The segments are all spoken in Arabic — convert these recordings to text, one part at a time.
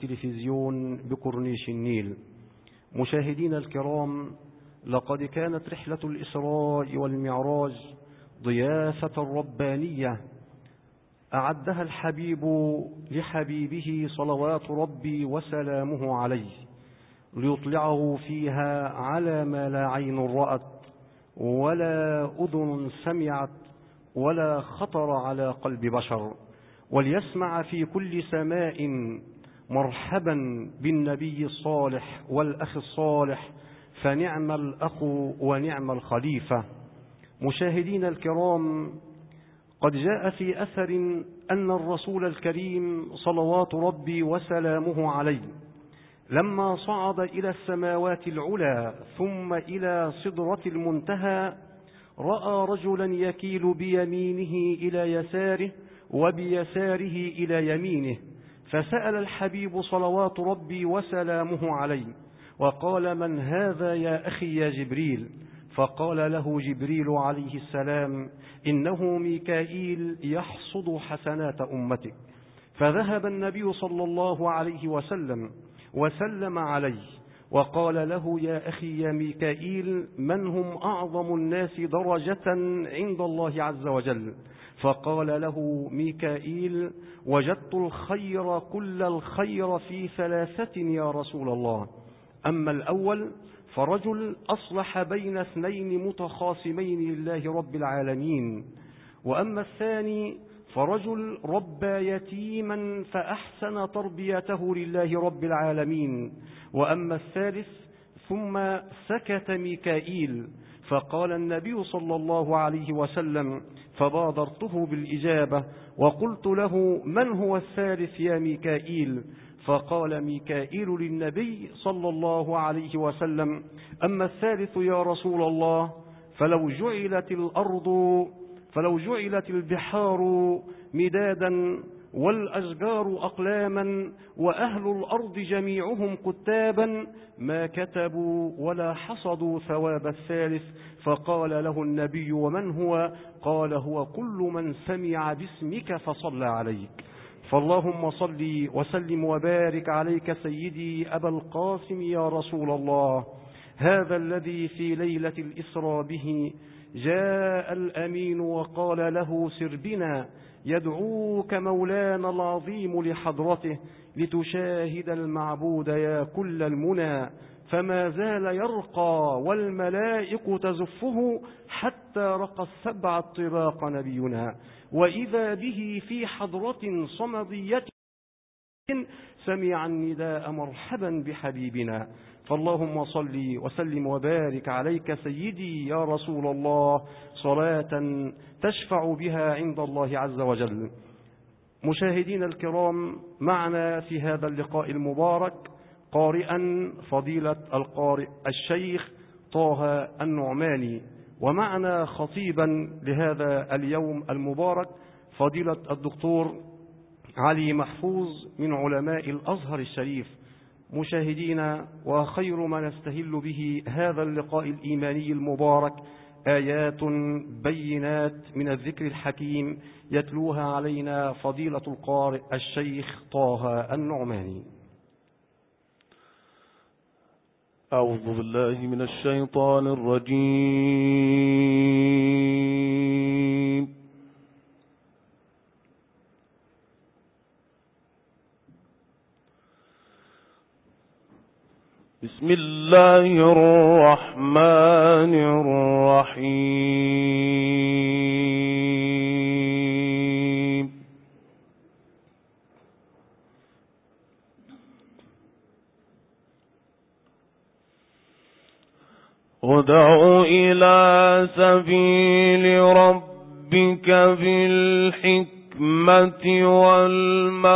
تلفزيون بكورنيش النيل. مشاهدينا الكرام لقد كانت رحلة الإسراء والمعراج ضيافة ربانية. أعدها الحبيب لحبيبه صلوات ربي وسلامه عليه ليطلعه فيها على ما لا عين رأت ولا أذن سمعت ولا خطر على قلب بشر وليسمع في كل سماء مرحبا بالنبي الصالح والأخ الصالح فنعم الأخ ونعم الخليفة. مشاهدين الكرام قد جاء في أثر أن الرسول الكريم صلوات ربي وسلامه عليه لما صعد إلى السماوات العلى ثم إلى صدرة المنتهى رأى رجلا يكيل بيمينه إلى يساره وبيساره إلى يمينه. فسأل الحبيب صلوات ربي وسلامه عليه وقال من هذا يا أخي يا جبريل؟ فقال له جبريل عليه السلام إنه ميكائيل يحصد حسنات أمتك. فذهب النبي صلى الله عليه وسلم وسلم عليه وقال له يا أخي يا ميكائيل من هم أعظم الناس درجة عند الله عز وجل؟ فقال له ميكائيل وجدت الخير كل الخير في ثلاثة يا رسول الله. أما الأول فرجل أصلح بين اثنين متخاصمين لله رب العالمين. وأما الثاني فرجل ربى يتيما فأحسن تربيته لله رب العالمين. وأما الثالث ثم سكت ميكائيل. فقال النبي صلى الله عليه وسلم فبادرته بالإجابة وقلت له من هو الثالث يا ميكائيل؟ فقال ميكائيل للنبي صلى الله عليه وسلم أما الثالث يا رسول الله فلو جعلت الأرض فلو جعلت البحار مدادا والأشجار أقلاما وأهل الأرض جميعهم كتابا ما كتبوا ولا حصدوا ثواب الثالث. فقال له النبي ومن هو؟ قال هو كل من سمع باسمك فصلى عليك. فاللهم صل وسلم وبارك عليك سيدي أبا القاسم يا رسول الله. هذا الذي في ليلة الإسرى به. جاء الأمين وقال له سر بنا. يدعوك مولانا العظيم لحضرته لتشاهد المعبود يا كل المنى فما زال يرقى والملائك تزفه حتى رقى السبع الطباق نبينا. وإذا به في حضرة صمدية سمع النداء مرحبا بحبيبنا. فاللهم صل وسلم وبارك عليك سيدي يا رسول الله صلاة تشفع بها عند الله عز وجل. مشاهدين الكرام معنا في هذا اللقاء المبارك قارئا فضيلة القارئ الشيخ طه النعماني. ومعنا خطيبا لهذا اليوم المبارك فضيلة الدكتور علي محفوظ من علماء الأزهر الشريف. مشاهدينا وخير ما نستهل به هذا اللقاء الإيماني المبارك آيات بينات من الذكر الحكيم يتلوها علينا فضيلة القارئ الشيخ طه النعماني. أعوذ بالله من الشيطان الرجيم. بسم الله الرحمن الرحيم. ادع إلى سبيل ربك بالحكمة. والموعظة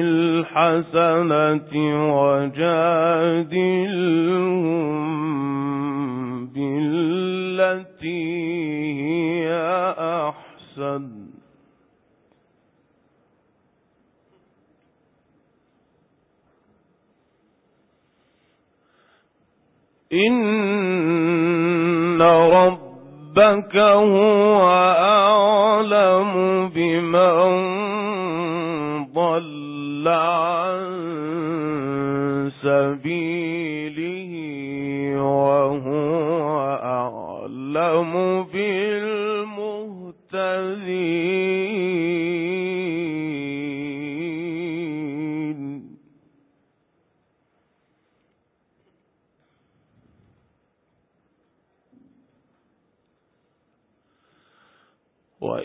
الحسنة وجادلهم بالتي هي أحسن. إن ربك هو أعلم بمن ضل عن سبيله وهو أعلم بالمهتدين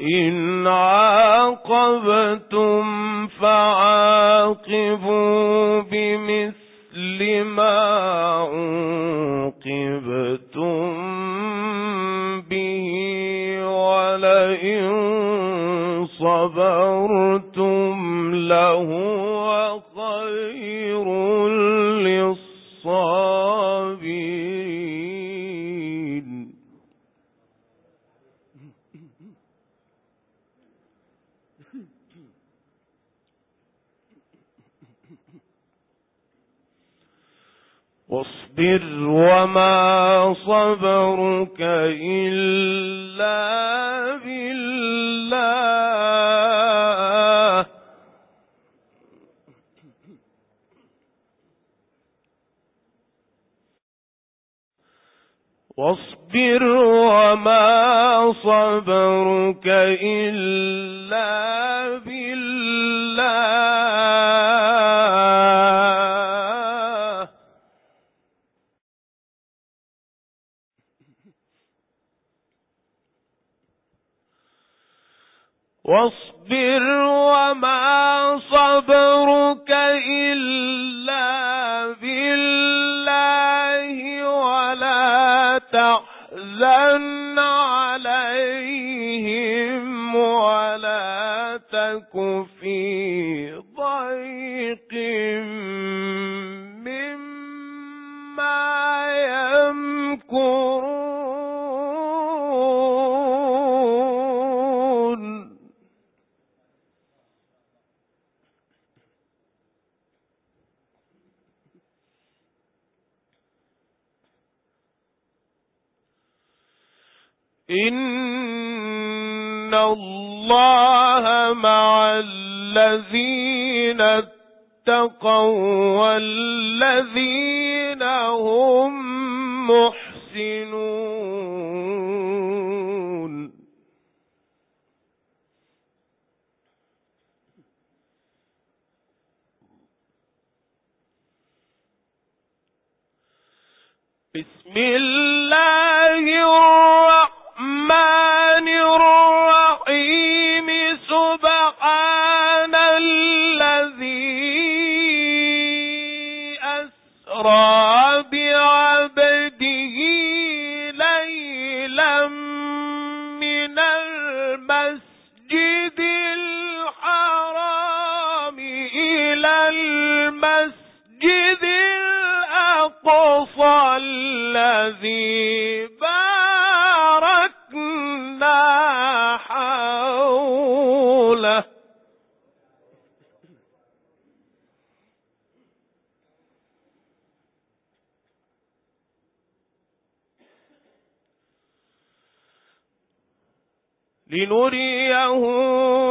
وإن عاقبتم فعاقبوا بمثل ما عوقبتم به ولئن صبرتم لهو واصبر وما صبرك إلا بالله. واصبر وما صبرك إلا بالله. بسم الله لنريه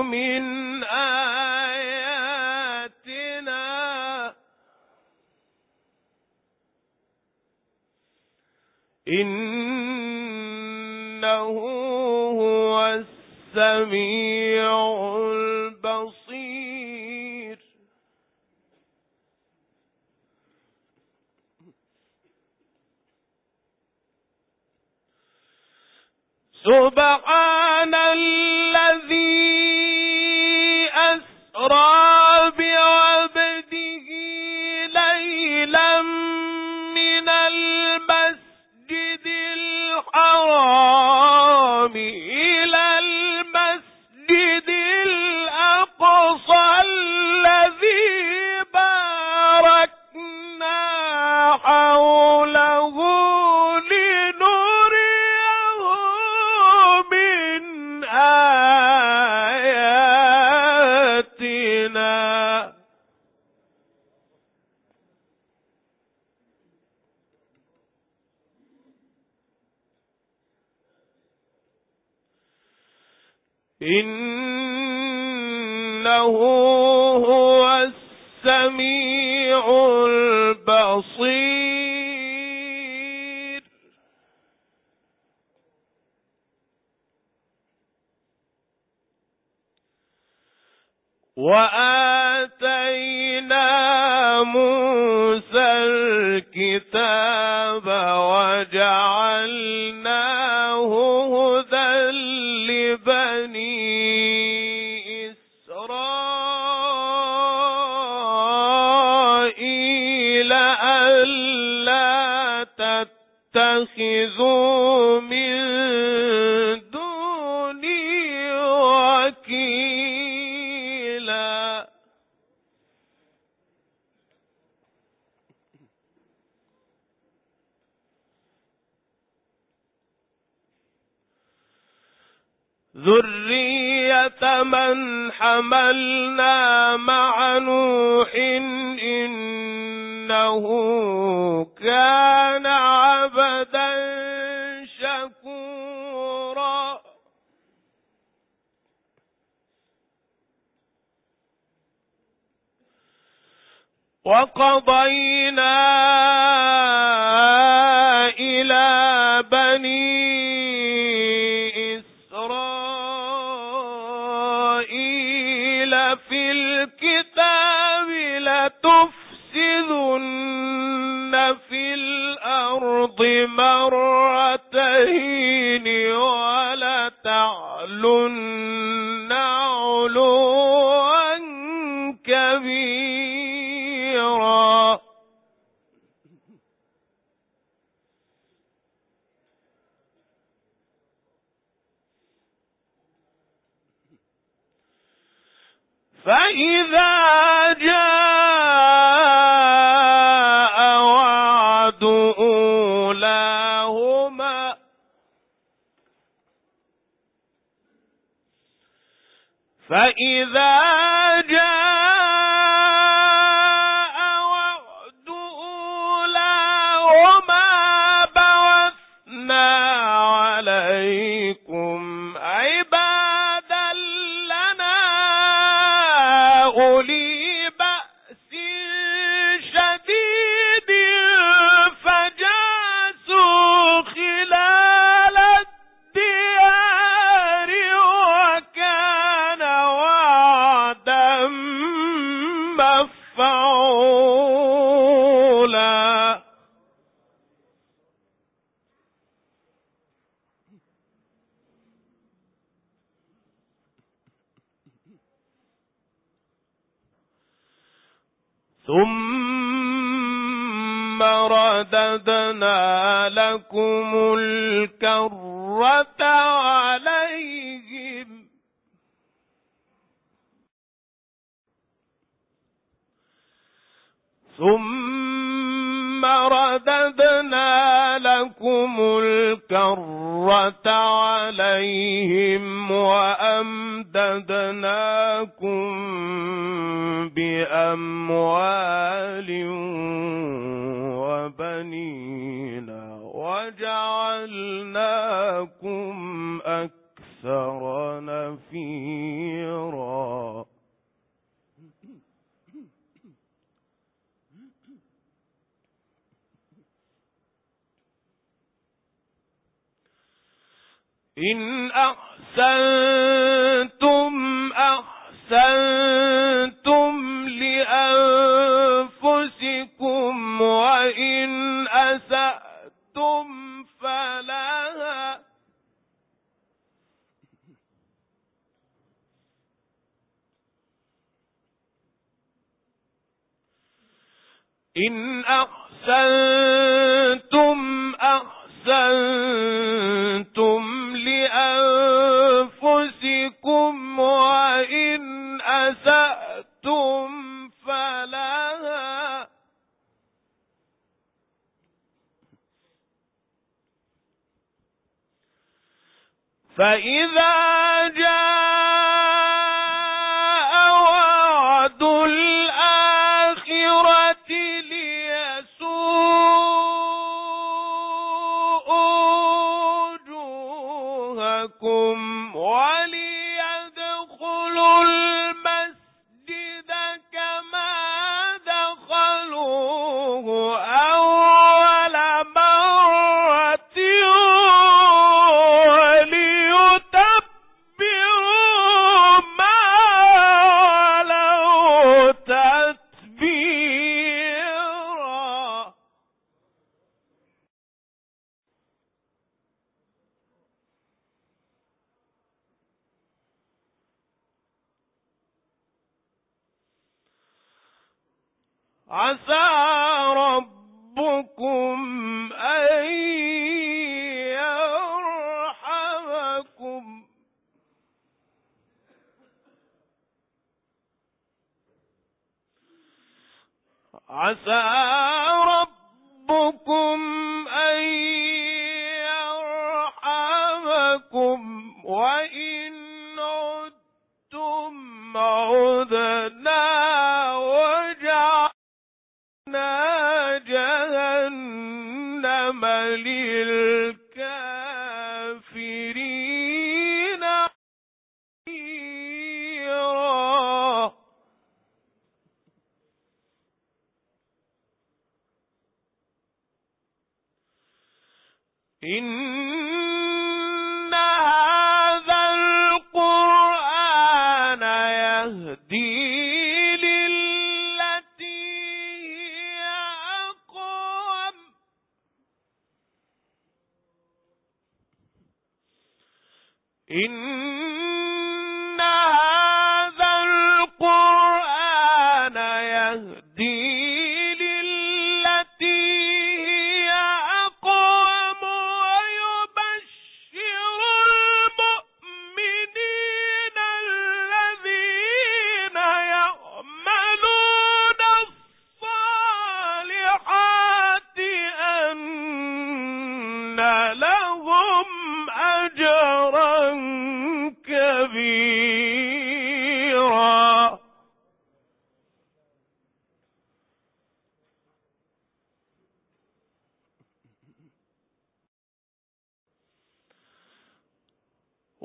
من وآتينا موسى الكتاب وجعلناه هدى لبني إسرائيل ألا تتخذوا من من حملنا مع نوح إنه كان عبدا شكورا. وقضينا مرتين ولتعلن علوا كبيرا. ثم رددنا لكم الكرة عليهم وأمددناكم بأموال وبنين وجعلناكم أكثر نفيرا إن أحسنتم أحسنتم لأنفسكم وإن أسأتم فلها إن أحسنتم أحسنتم لأنفسكم وإن أسأتم فلها فإذا جاء وجوهكم وليدخلوا عسى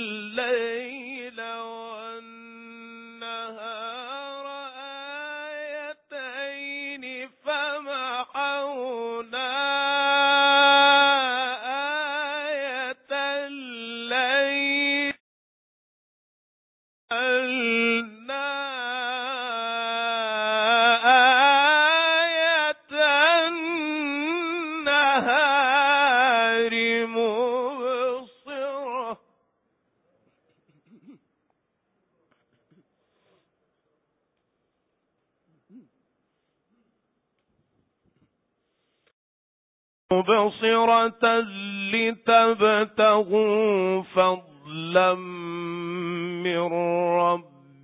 الليل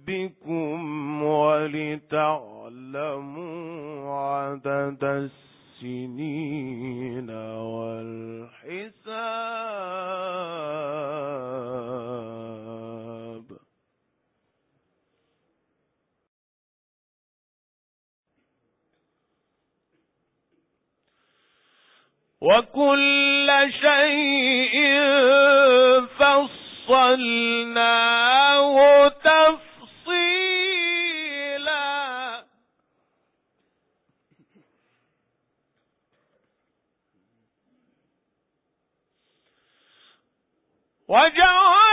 ربكم ولتعلموا عدد السنين والحساب. وكل شيء فصلناه وجعل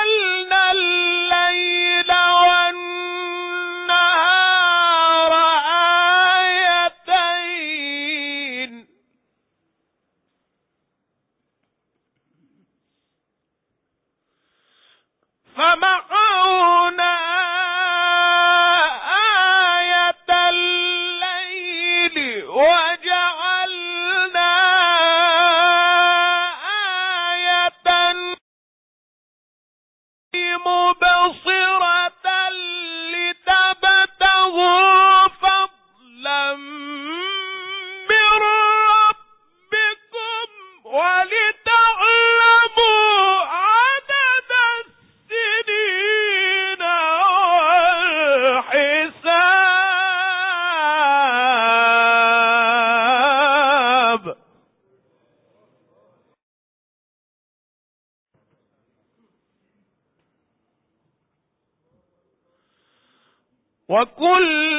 وكل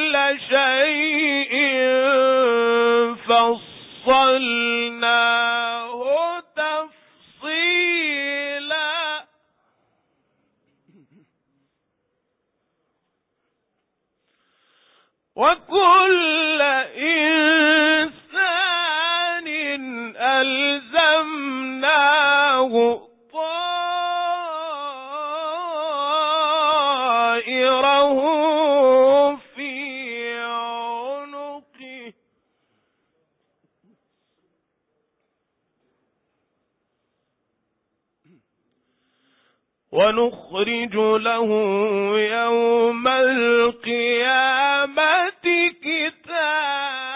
ونخرج له يوم القيامة كتابا.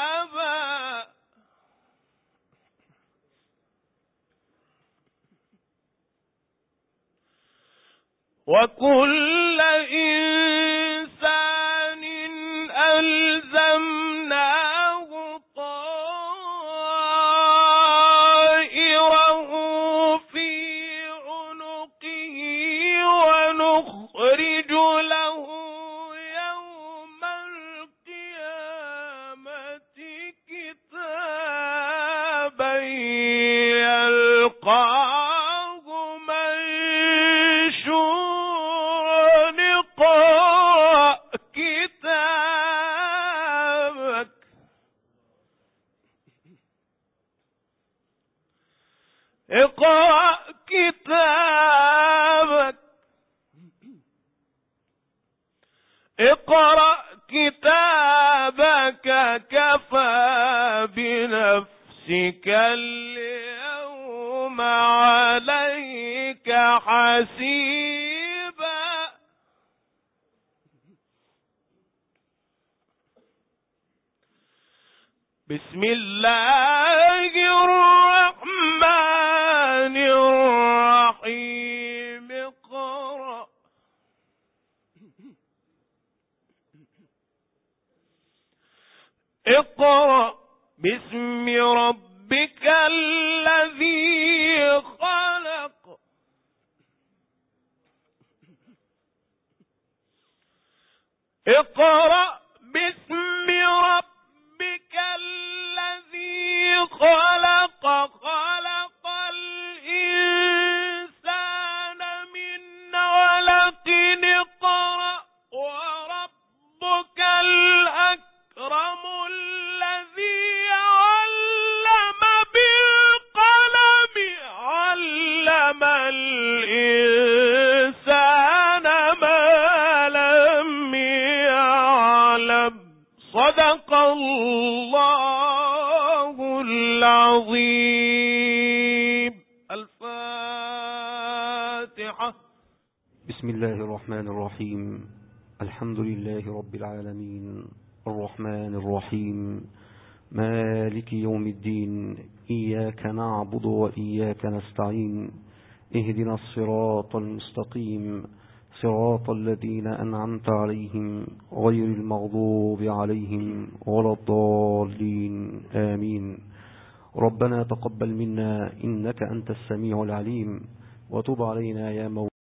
وكل إنسان الرحيم. الحمد لله رب العالمين. الرحمن الرحيم. مالك يوم الدين. إياك نعبد وإياك نستعين. اهدنا الصراط المستقيم. صراط الذين أنعمت عليهم. غير المغضوب عليهم ولا الضالين. آمين. ربنا تقبل منا. إنك أنت السميع العليم. وتب علينا يا مولانا